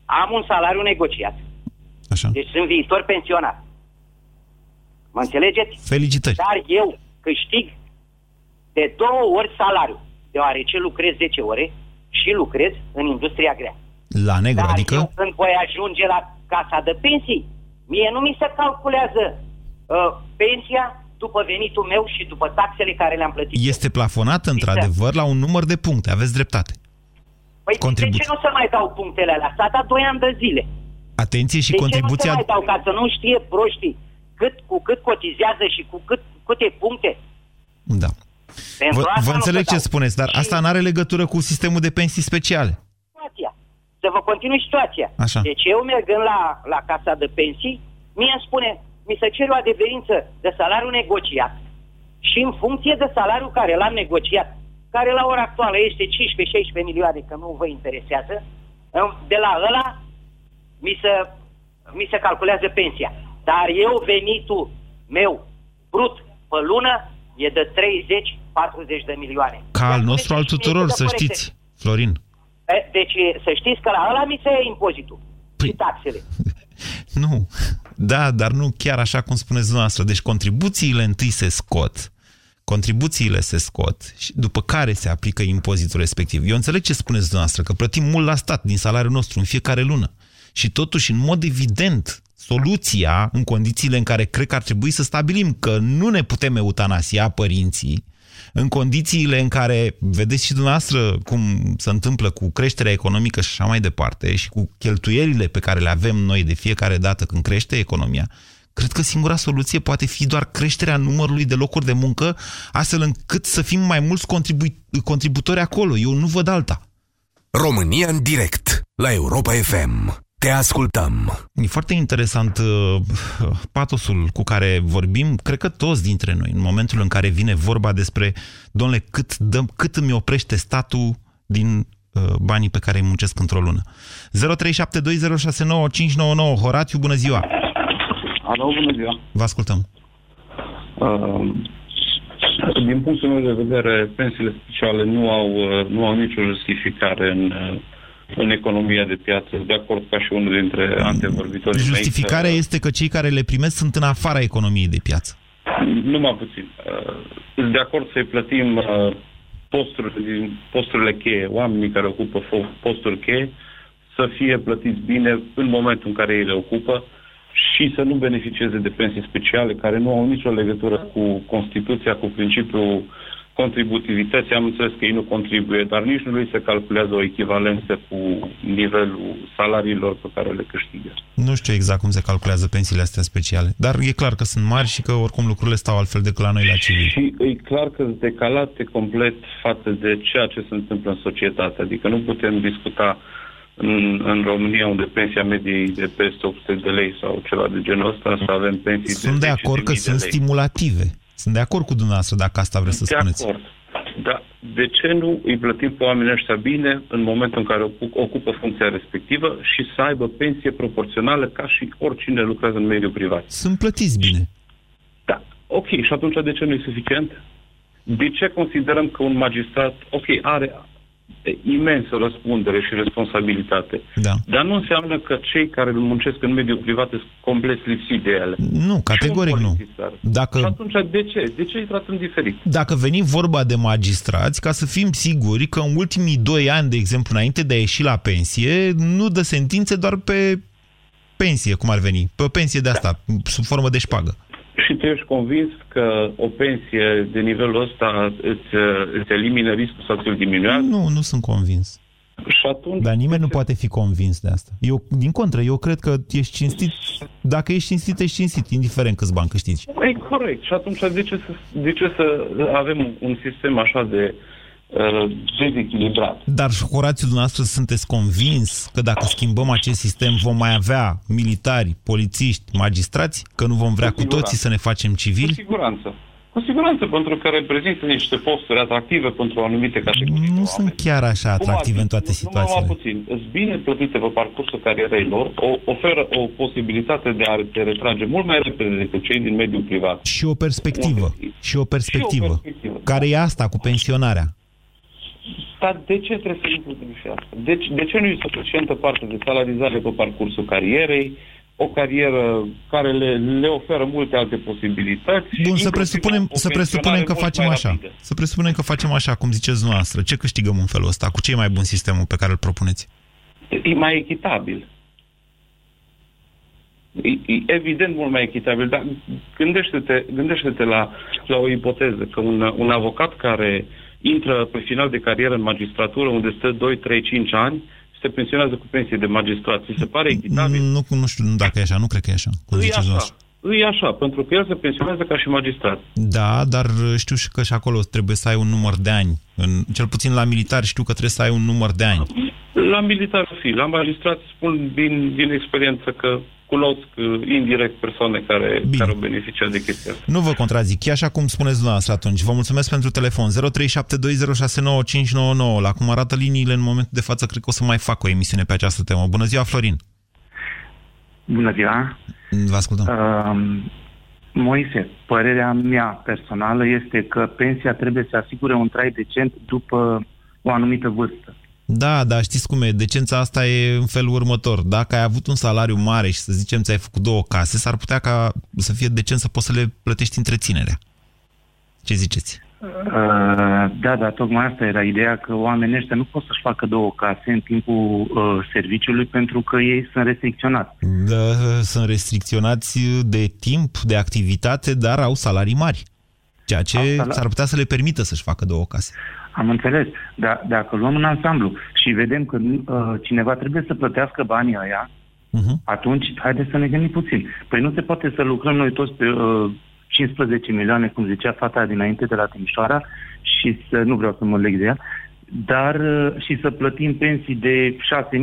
G: am un salariu negociat.
B: Așa.
G: Deci sunt viitor pensionar. Mă înțelegeți?
B: Felicitări.
G: Dar eu câștig de două ori salariu, deoarece lucrez 10 ore și lucrez în industria grea.
B: La negru,
G: Dar
B: adică?
G: eu când voi ajunge la casa de pensii, mie nu mi se calculează uh, pensia după venitul meu și după taxele care le-am plătit.
B: Este plafonat, într-adevăr, la un număr de puncte. Aveți dreptate.
G: Păi
B: contribuție.
G: de ce nu se mai dau punctele alea? S-a dat 2 ani de zile.
B: Atenție și
G: de ce nu se
B: contribuția...
G: mai dau ca să nu știe proștii cât, cu cât cotizează și cu cât, câte puncte?
B: Da.
G: Pentru
B: Vă,
G: asta
B: vă
G: nu
B: înțeleg
G: se
B: ce
G: dau.
B: spuneți, dar
G: Și
B: asta nu are legătură cu sistemul de pensii speciale.
G: situația. Să vă continui situația.
B: Așa.
G: Deci eu mergând la, la casa de pensii, mie îmi spune, mi se cere o adeverință de salariu negociat și în funcție de salariul care l-am negociat, care la ora actuală este 15-16 milioane, că nu vă interesează, în- de la ăla mi se, mi se calculează pensia. Dar eu venitul meu brut pe lună e de 30-40 de milioane.
B: Ca
G: Iar
B: al
G: spuneți
B: nostru, al
G: și mie
B: tuturor,
G: cât de
B: să
G: corect
B: știți, Florin.
G: E, Deci să știți că la ăla mi se ia impozitul. Păi... Și taxele.
B: Nu, da, dar nu chiar așa cum spuneți dumneavoastră. Deci contribuțiile întâi se scot, contribuțiile se scot, și după care se aplică impozitul respectiv. Eu înțeleg ce spuneți dumneavoastră, că plătim mult la stat din salariul nostru în fiecare lună. Și totuși, în mod evident, soluția, în condițiile în care cred că ar trebui să stabilim că nu ne putem eutanasia părinții, în condițiile în care vedeți și dumneavoastră cum se întâmplă cu creșterea economică și așa mai departe și cu cheltuielile pe care le avem noi de fiecare dată când crește economia, cred că singura soluție poate fi doar creșterea numărului de locuri de muncă, astfel încât să fim mai mulți contribu- contributori acolo. Eu nu văd alta.
A: România în direct, la Europa FM. Te ascultăm.
B: E foarte interesant uh, patosul cu care vorbim, cred că toți dintre noi, în momentul în care vine vorba despre, domnule, cât, dăm, cât îmi oprește statul din uh, banii pe care îi muncesc într-o lună. 0372069599 Horatiu, bună ziua!
H: Alo, bună ziua!
B: Vă ascultăm.
H: Uh, din punctul meu de vedere, pensiile speciale nu au, uh, nu au nicio justificare în uh, în economia de piață, de acord ca și unul dintre antevorbitorii
B: Justificarea
H: mei,
B: este că cei care le primesc sunt în afara economiei de piață.
H: Numai puțin. Uh, de acord să-i plătim uh, posturile, posturile cheie, oamenii care ocupă posturi cheie, să fie plătiți bine în momentul în care ei le ocupă și să nu beneficieze de pensii speciale care nu au nicio legătură cu Constituția, cu principiul contributivității, am înțeles că ei nu contribuie, dar nici nu lui se calculează o echivalență cu nivelul salariilor pe care le câștigă.
B: Nu știu exact cum se calculează pensiile astea speciale, dar e clar că sunt mari și că oricum lucrurile stau altfel decât la noi la civil.
H: Și e clar că sunt decalate complet față de ceea ce se întâmplă în societate, adică nu putem discuta în, în România, unde pensia medie e de peste 800 de lei sau ceva de genul ăsta, să avem pensii
B: Sunt
H: de
B: de acord
H: de
B: că sunt
H: lei.
B: stimulative. Sunt de acord cu dumneavoastră dacă asta vreți să
H: de
B: spuneți.
H: Acord. Dar de ce nu îi plătim pe oamenii ăștia bine în momentul în care ocupă funcția respectivă și să aibă pensie proporțională ca și oricine lucrează în mediul privat?
B: Sunt plătiți bine.
H: Da, ok. Și atunci de ce nu e suficient? De ce considerăm că un magistrat, ok, are imensă răspundere și responsabilitate.
B: Da.
H: Dar nu înseamnă că cei care muncesc în mediul privat sunt complet lipsiți de ele.
B: Nu, categoric nu.
H: Dacă... Și atunci de ce? De ce îi tratăm diferit?
B: Dacă veni vorba de magistrați, ca să fim siguri că în ultimii doi ani, de exemplu, înainte de a ieși la pensie, nu dă sentințe doar pe pensie, cum ar veni, pe o pensie de asta, da. sub formă de șpagă.
H: Și tu ești convins că o pensie de nivelul ăsta îți, îți elimină riscul sau ți-l diminuează?
B: Nu, nu sunt convins.
H: Și atunci...
B: Dar nimeni nu poate fi convins de asta. Eu, din contră, eu cred că ești cinstit. Dacă ești cinstit, ești cinstit, indiferent câți bani câștigi.
H: E corect. Și atunci de ce să, de ce să avem un sistem așa de uh, dezechilibrat?
B: Dar, Horațiu, dumneavoastră, sunteți convins că dacă schimbăm acest sistem vom mai avea militari, polițiști, magistrați? Că nu vom vrea cu, cu toții să ne facem civili?
H: Cu siguranță. Cu siguranță, pentru că reprezintă niște posturi atractive pentru anumite categorii.
B: Nu sunt chiar așa atractive în toate situațiile.
H: Nu puțin. Sunt bine plătite pe parcursul carierei lor, o, oferă o posibilitate de a te retrage mult mai repede decât cei din mediul privat.
B: Și o perspectivă. Și o perspectivă. Și o perspectivă. Care e asta cu pensionarea?
H: Dar de ce trebuie să includem și asta? De, de ce nu e suficientă parte de salarizare pe parcursul carierei? o carieră care le, le oferă multe alte posibilități.
B: Bun, să presupunem, să presupunem că facem așa. Rapidă. Să presupunem că facem așa, cum ziceți noastră. Ce câștigăm în felul ăsta? Cu ce e mai bun sistemul pe care îl propuneți?
H: E mai echitabil. E, e evident mult mai echitabil, dar gândește-te, gândește-te la, la o ipoteză, că un, un avocat care intră pe final de carieră în magistratură, unde stă 2, 3, 5 ani, se pensionează cu pensie de magistrat. Ți se pare echitabil?
B: Nu, nu știu dacă e așa, nu cred că e așa. Cum
H: e așa. E așa, pentru că el se pensionează ca și magistrat.
B: Da, dar știu și că și acolo trebuie să ai un număr de ani. În, cel puțin la militar știu că trebuie să ai un număr de ani.
H: La militar fi, la magistrat spun din, din experiență că cunosc uh, indirect persoane care, care au beneficiat de chestia asta.
B: Nu vă contrazic, e așa cum spuneți dumneavoastră atunci. Vă mulțumesc pentru telefon. 0372069599. La cum arată liniile în momentul de față, cred că o să mai fac o emisiune pe această temă. Bună ziua, Florin!
I: Bună ziua!
B: Vă ascultăm.
I: Uh, Moise, părerea mea personală este că pensia trebuie să asigure un trai decent după o anumită vârstă.
B: Da, dar știți cum e, decența asta e în felul următor. Dacă ai avut un salariu mare și să zicem ți-ai făcut două case, s-ar putea ca să fie decent să poți să le plătești întreținerea. Ce ziceți?
I: Uh, da, da, tocmai asta era ideea că oamenii ăștia nu pot să-și facă două case în timpul uh, serviciului pentru că ei sunt restricționați.
B: Da, sunt restricționați de timp, de activitate, dar au salarii mari. Ceea ce
I: Asta la-
B: s-ar putea să le permită să-și facă două case.
I: Am înțeles, dar dacă luăm în ansamblu și vedem că uh, cineva trebuie să plătească banii ăia,
B: Uh-huh.
I: atunci haideți să ne gândim puțin. Păi nu se poate să lucrăm noi toți pe uh, 15 milioane, cum zicea fata dinainte de la Timișoara, și să, nu vreau să mă leg de ea, dar uh, și să plătim pensii de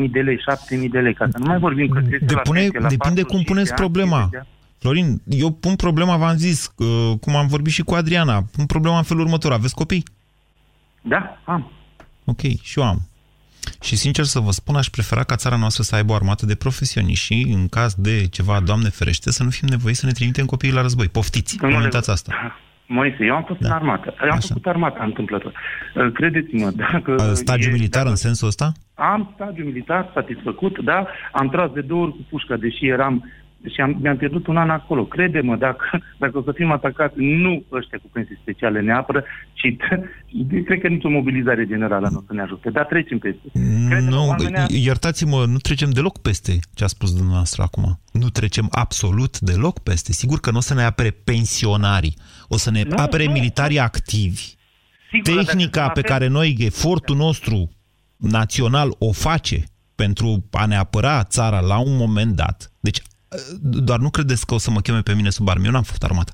I: 6.000 de lei, 7.000 de lei, ca să nu mai vorbim că trece la
B: Depune,
I: pensie la
B: depinde
I: 45
B: cum
I: de
B: puneți
I: ani,
B: problema.
I: 50 de ani.
B: Florin, eu pun problema, v-am zis, uh, cum am vorbit și cu Adriana, pun problema în felul următor. Aveți copii?
I: Da, am.
B: Ok, și eu am. Și sincer să vă spun, aș prefera ca țara noastră să aibă o armată de profesioniști și în caz de ceva, Doamne ferește, să nu fim nevoiți să ne trimitem copiii la război. Poftiți,
I: Domnule-
B: comentați asta.
I: Moise, eu am fost
B: Da.
I: în armată. Eu am
B: Așa.
I: făcut armata întâmplător. Uh, Credeți-mă, dacă...
B: Stagiu
I: e-
B: militar
I: dacă-
B: în sensul ăsta?
I: Am stagiu militar satisfăcut, da, am tras de două ori cu pușca, deși eram și am, mi-am pierdut un an acolo. Crede-mă, dacă, dacă o să fim atacați, nu ăștia cu pensii speciale ne apără, ci cred că nicio mobilizare generală nu o să ne ajute. Dar trecem peste. Crede-mă,
B: Nu,
I: oamenii-
B: iertați-mă, nu trecem deloc peste ce a spus dumneavoastră acum. Nu trecem absolut deloc peste. Sigur că nu o să ne apere pensionarii, o să ne
I: Nu,
B: apere
I: nu.
B: militarii activi.
I: Sigur, dacă
B: Tehnica
I: se
B: pe
I: apere-
B: care noi, efortul nostru național o face pentru a ne apăra țara la un moment dat. Deci, doar nu credeți că o să mă cheme pe mine sub armă. Eu n-am făcut armată.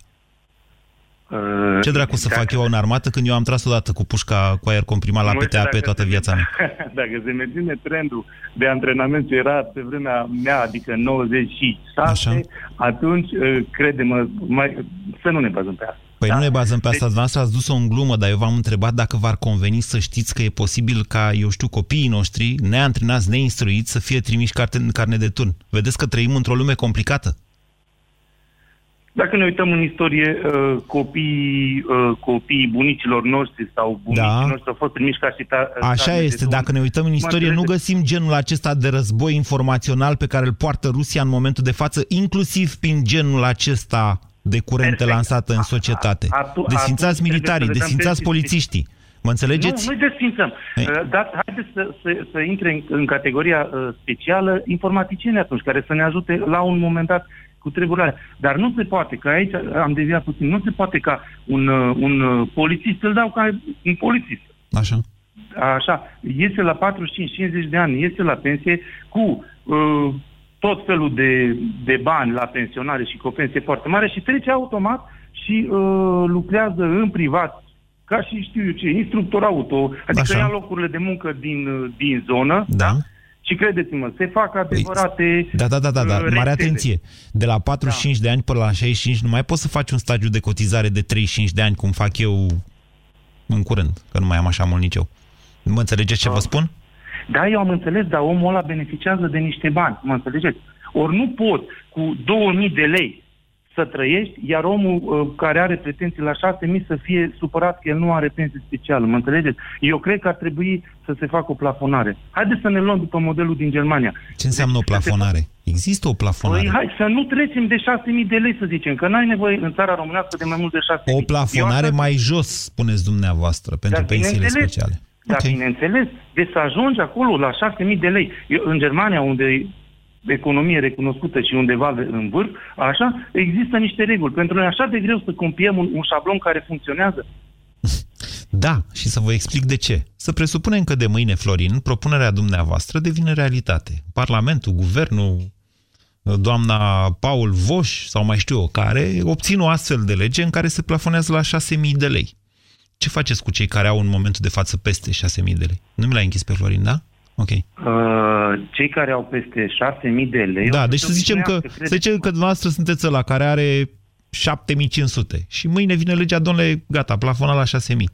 I: Uh,
B: Ce dracu să
I: dacă-
B: fac eu în armată când eu am tras odată cu pușca cu aer comprimat la
I: Moise,
B: PTA pe
I: dacă
B: toată
I: se-
B: viața mea?
I: Dacă se menține trendul de antrenament ce era pe vremea mea, adică 96,
B: Așa.
I: atunci, uh, crede-mă, mai, să nu ne bazăm pe asta.
B: Păi
I: Da?
B: nu ne bazăm pe asta,
I: Deci-
B: dumneavoastră ați dus-o în glumă, dar eu v-am întrebat dacă v-ar conveni să știți că e posibil ca, eu știu, copiii noștri, neantrenați, neinstruiți, să fie trimiși carte, în carne de turn. Vedeți că trăim într-o lume complicată?
I: Dacă ne uităm în istorie, uh, copiii, uh, copiii bunicilor noștri sau bunicii
B: Da.
I: noștri au fost trimiși ca și ta,
B: Așa
I: carne de
B: este,
I: turn.
B: dacă ne uităm în
I: Mă
B: istorie, nu
I: înțelegeți?
B: găsim genul acesta de război informațional pe care îl poartă Rusia în momentul de față, inclusiv prin genul acesta de curente
I: Perfect.
B: lansată în
I: A-
B: societate.
I: a- atu-
B: Desfințați
I: atunci trebuie
B: militarii,
I: să le dăm
B: desfințați
I: pensii
B: polițiștii. Mă înțelegeți?
I: Nu, nu desfințăm.
B: Ei.
I: Uh, Dar haideți să, să, să intre în, în categoria uh, specială informaticieni atunci, care să ne ajute la un moment dat cu treburile Dar nu se poate, că aici am deviat puțin, nu se poate ca un, uh, un uh, polițist, îl dau ca un polițist.
B: Așa.
I: Așa, iese la 45-50 de ani, iese la pensie cu uh, tot felul de, de bani la pensionare și cu o pensie foarte mare și trece automat și uh, lucrează în privat ca și știu eu ce, instructor auto, adică
B: Așa.
I: ia locurile de muncă din, uh, din zonă
B: Da.
I: și credeți-mă, se fac adevărate
B: Da, da, da, da, da.
I: uh,
B: mare
I: rețele.
B: atenție. De la 45 de ani până la 65 nu mai poți să faci un stagiu de cotizare de 35 de ani, cum fac eu în curând, că nu mai am așa mult nici eu. Mă înțelegeți ce vă spun?
I: Da, eu am înțeles, dar omul ăla beneficiază de niște bani, mă înțelegeți? Ori nu pot cu 2000 de lei să trăiești, iar omul uh, care are pretenții la 6000 să fie supărat că el nu are pensie specială, mă înțelegeți? Eu cred că ar trebui să se facă o plafonare. Haideți să ne luăm după modelul din Germania.
B: Ce înseamnă o
I: Deci, să se
B: plafonare? Există o plafonare.
I: Păi hai să nu trecem de 6.000 de lei, să zicem, că n-ai nevoie în țara românească de mai mult de 6.000.
B: O plafonare
I: Eu așa-
B: mai jos, spuneți dumneavoastră, pentru
I: Dar
B: pensiile
I: bineînțeles.
B: speciale.
I: Dar
B: Ok.
I: bineînțeles, de să ajungi acolo la 6.000 de lei. Eu, în Germania, unde economie recunoscută și undeva în vârf, așa, există niște reguli. Pentru noi e așa de greu să compiem un, un șablon care funcționează.
B: Da, și să vă explic de ce. Să presupunem că de mâine, Florin, propunerea dumneavoastră devine realitate. Parlamentul, guvernul, doamna Paul Voș sau mai știu eu care, obțin o astfel de lege în care se plafonează la 6.000 de lei. Ce faceți cu cei care au în momentul de față peste 6.000 de lei? Nu mi l-ai închis pe Florin, da? Ok.
I: Uh, cei care au peste 6.000 de lei...
B: Da,
I: o
B: deci
I: se
B: să zicem că,
I: obișnuiască,
B: să zicem că dumneavoastră sunteți ăla care are 7500 și mâine vine legea, domnule, gata, plafona la 6000.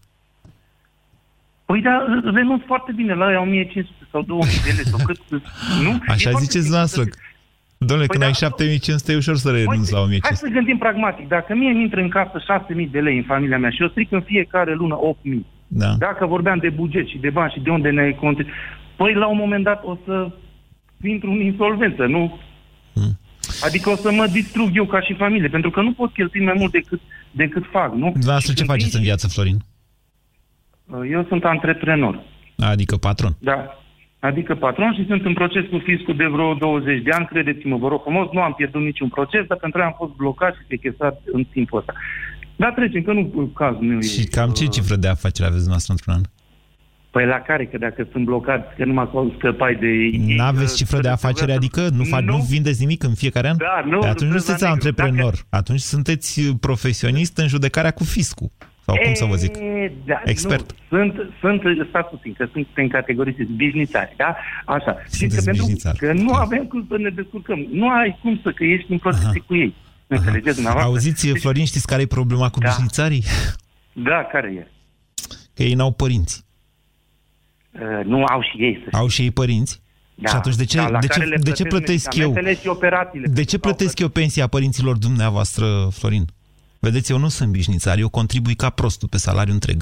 I: Păi da, renunț foarte bine la aia 1500 sau 2000 de lei sau cât... Nu? E
B: Așa
I: foarte
B: ziceți
I: simplu
B: dumneavoastră.
I: să-
B: Domnule,
I: Păi
B: când
I: da,
B: ai 7500 e ușor să renunți la
I: Hai
B: 1500.
I: să gândim pragmatic. Dacă mie îmi intră în casă 6.000 de lei în familia mea și eu stric în fiecare lună 8.000,
B: Da.
I: dacă vorbeam de buget și de bani și de unde ne conte... păi la un moment dat o să intru în insolvență, nu?
B: Hmm.
I: Adică o să mă distrug eu ca și familie, pentru că nu pot cheltui mai mult decât, decât fac, nu?
B: Dumneavoastră ce
I: Și când
B: faceți
I: vin
B: în
I: și-
B: viață, Florin?
I: Eu sunt antreprenor.
B: Adică patron.
I: Da. Adică patron și sunt în proces cu fiscul de vreo 20 de ani, credeți-mă, vă rog frumos, nu am pierdut niciun proces, dar pentru aia am fost blocat și sechestrat în timpul ăsta. Dar trecem, că nu cazul meu
B: Și
I: e.
B: cam ce cifră de afaceri aveți dumneavoastră într-un an?
I: Păi la care? Că dacă sunt blocat, că nu mă scăpai de... ei,
B: N-aveți
I: uh,
B: cifră de
I: să-
B: afaceri, adică nu, fac, nu vindeți nimic în fiecare an?
I: Da, nu,
B: Pe atunci nu
I: nu,
B: sunteți
I: da,
B: antreprenor. Atunci sunteți uh, profesionist în judecarea cu fiscul. Sau cum să vă zic?
I: E, Da,
B: Expert.
I: Nu, sunt, sunt, stați puțin, că sunt în categorii bișnițari, da? Așa. Și că,
B: Sunteți
I: pentru
B: bișnițari.
I: că nu
B: Ok.
I: avem cum să ne descurcăm. Nu ai cum să, că ești în procese
B: Aha.
I: cu ei. Înțelegeți dumneavoastră?
B: Auziți, Florin, știți care e problema cu
I: Da.
B: bișnițarii?
I: Da, care e?
B: Că ei n-au părinți.
I: Uh, nu au și ei, să
B: Au și ei părinți?
I: Da.
B: Și atunci de ce,
I: Da, la
B: de
I: care
B: ce,
I: le
B: de ce
I: plătesc
B: plătesc eu?
I: medicamentele și operațiile.
B: De ce plătesc eu pensia părinților dumneavoastră, Florin? Vedeți, eu nu sunt bișnițar, eu contribui ca prostul pe salariu întreg.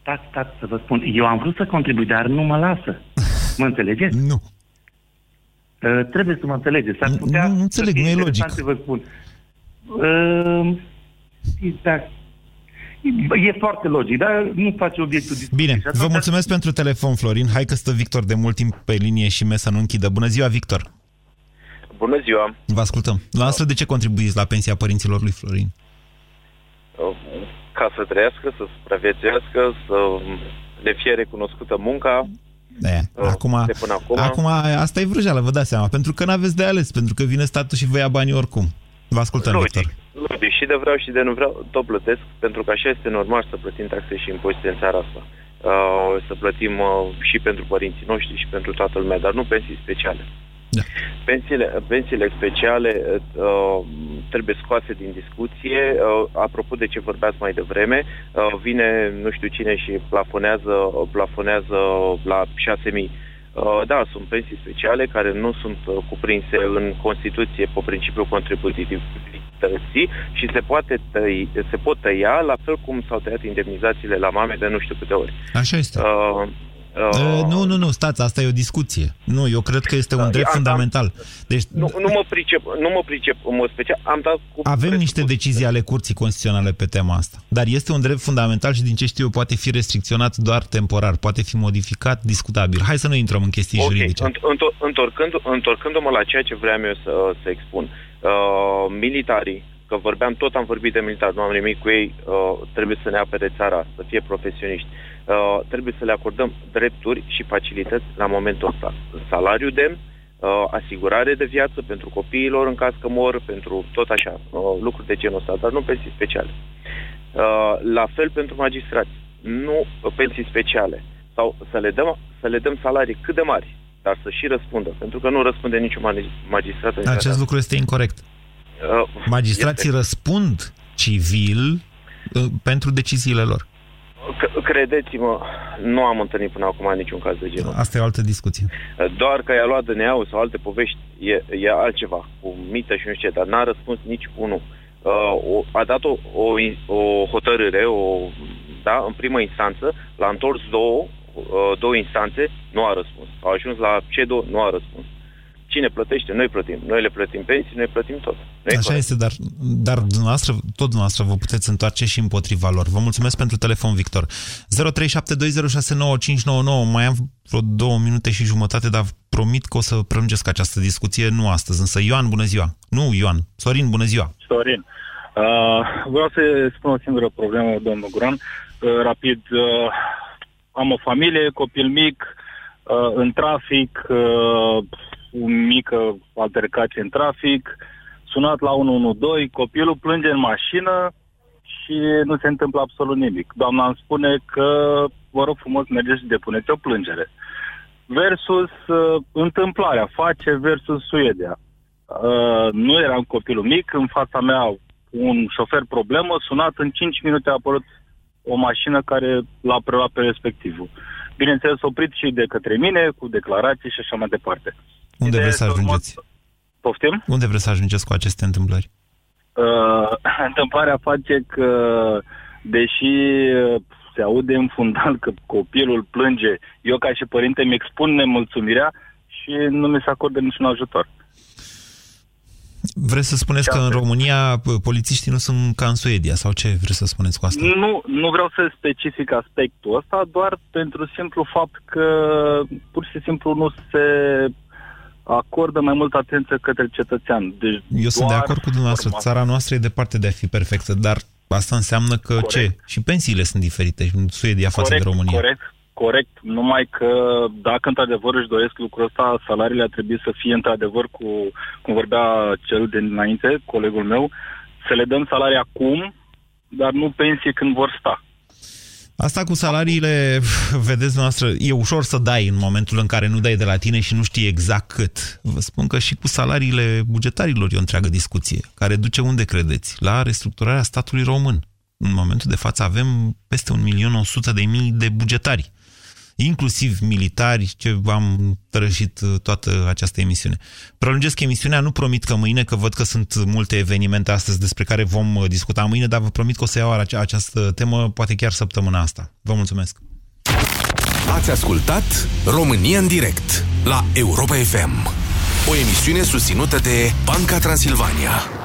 I: Stați, stați să vă spun. Eu am vrut să contribui, dar nu mă lasă. Mă înțelegeți?
B: Nu.
I: Uh, trebuie să mă înțelegeți. S-ar
B: Nu-
I: putea
B: nu
I: să
B: înțeleg,
I: fie
B: nu e
I: interesant
B: logic.
I: să vă spun. Uh, da. E foarte logic, dar nu face obiectul discuției.
B: Bine,
I: Și atunci-
B: vă mulțumesc pentru telefon, Florin. Hai că stă Victor de mult timp pe linie și mesa nu închidă. Bună ziua, Victor!
J: Bună ziua!
B: Vă ascultăm. La noastră de ce contribuiți la pensia părinților lui Florin?
J: Ca să trăiască, să supraviețuiască, să le fie recunoscută munca.
B: E, acum,
J: de până acum.
B: acum asta e vrăjeală, vă dați seama. Pentru că n-aveți de ales, pentru că vine statul și vă ia banii oricum. Vă ascultăm,
J: Logic.
B: Victor.
J: Logic, și de vreau și de nu vreau, tot plătesc, pentru că așa este normal să plătim taxe și impozite în țara asta. Uh, să plătim uh, și pentru părinții noștri și pentru toată lumea, dar nu pensii speciale.
B: Da.
J: Pensiile, pensiile speciale uh, trebuie scoase din discuție. Uh, apropo de ce vorbeați mai devreme, uh, vine nu știu cine și plafonează, plafonează la 6.000. Uh, da, sunt pensii speciale care nu sunt uh, cuprinse în Constituție pe principiul contributivității și se, poate tăi, se pot tăia la fel cum s-au tăiat indemnizațiile la mame de nu știu câte ori.
B: Așa este.
J: Uh,
B: Uh, nu, nu, nu, stați, asta e o discuție. Nu, eu cred că este un drept
J: am-
B: fundamental. Deci
J: nu, nu mă pricep, nu mă pricep în mod special. Am dat cu
B: avem niște decizii ale Curții Constituționale pe tema asta. Dar este un drept fundamental și din ce știu eu poate fi restricționat doar temporar, poate fi modificat, discutabil. Hai să nu intrăm în chestii
J: Ok,
B: juridice.
J: înt- întor- întorcând, întorcându-mă la ceea ce vreau eu să, să expun. Uh, militarii, că vorbeam, tot am vorbit de militari, nu am nimic cu ei, uh, trebuie să ne apere țara, să fie profesioniști. Uh, trebuie să le acordăm drepturi și facilități la momentul ăsta. Salariu demn, uh, asigurare de viață pentru copiilor în caz că mor, pentru tot așa, uh, lucruri de genul ăsta, dar nu pensii speciale. Uh, la fel pentru magistrați, nu pensii speciale. Sau să le dăm, să le dăm salarii cât de mari, dar să și răspundă, pentru că nu răspunde niciun magi- magistrat. în
B: Acest
J: țara
B: lucru este incorrect.
J: asta. Uh,
B: Magistrații
J: este-
B: răspund civil uh, pentru deciziile lor.
J: C- Credeți-mă, nu am întâlnit până acum niciun caz de genul.
B: Asta e o altă discuție.
J: Doar că i-a luat DNA-ul sau alte povești, e, e altceva, cu mită și nu știu ce, dar n-a răspuns nici unul. Uh, o, a dat o, o, in- o hotărâre, o, da, în primă instanță, l-a întors două, uh, două instanțe, nu a răspuns. Au ajuns la CEDO, nu a răspuns. Cine plătește? Noi plătim. Noi le plătim pensii, noi plătim tot. Nu e
B: Așa
J: corect.
B: este, dar, dar dumneavoastră, tot dumneavoastră vă puteți întoarce și împotriva lor. Vă mulțumesc pentru telefon, Victor. 0372069599. Mai am vreo două minute și jumătate, dar promit că o să prelungesc această discuție, nu astăzi. Însă, Ioan, bună ziua. Nu, Ioan. Sorin, bună ziua.
K: Sorin. Uh, vreau să spun o singură problemă, domnul Guran. Uh, rapid, uh, am o familie, copil mic, uh, în trafic, uh, o mică altercație în trafic, sunat la 112, copilul plânge în mașină și nu se întâmplă absolut nimic. Doamna îmi spune că, vă rog frumos, mergeți și depuneți o plângere. Versus uh, întâmplarea, face versus Suedia. Uh, nu eram copilul mic, în fața mea un șofer problemă, sunat în 5 minute a apărut o mașină care l-a preluat pe respectivul. Bineînțeles, oprit și de către mine, cu declarații și așa mai departe.
B: Unde
K: Ideea
B: vreți să
K: este urmă-
B: ajungeți?
K: Poftim?
B: Unde vreți să ajungeți cu aceste întâmplări?
K: Uh, întâmplarea face că, deși uh, se aude în fundal că copilul plânge, eu ca și părinte mi expun nemulțumirea și nu mi se acordă niciun ajutor.
B: Vreți să spuneți că în România polițiștii nu sunt ca în Suedia, sau ce vreți să spuneți cu asta?
K: Nu, nu vreau să specific aspectul ăsta, doar pentru simplu fapt că pur și simplu nu se acordă mai multă atenție către cetățean. Deci
B: Eu sunt de acord cu dumneavoastră. Țara noastră e departe de a fi perfectă, dar asta înseamnă că corect. ce? Și pensiile sunt diferite în Suedia față
K: corect,
B: de România.
K: Corect, corect. Numai că dacă într-adevăr își doresc lucrul ăsta, salariile ar trebui să fie într-adevăr cu, cum vorbea cel de înainte, colegul meu, să le dăm salarii acum, dar nu pensie când vor sta.
B: Asta cu salariile, vedeți noastră, e ușor să dai în momentul în care nu dai de la tine și nu știi exact cât. Vă spun că și cu salariile bugetarilor e o întreagă discuție, care duce unde credeți? La restructurarea statului român. În momentul de față avem peste 1.100.000 de bugetari inclusiv militari, ce am trășit uh, toată această emisiune. Prelungesc emisiunea, nu promit că mâine, că văd că sunt multe evenimente astăzi despre care vom uh, discuta mâine, dar vă promit că o să iau această temă, poate chiar săptămâna asta. Vă mulțumesc!
A: Ați ascultat România în direct la Europa FM, o emisiune susținută de Banca Transilvania.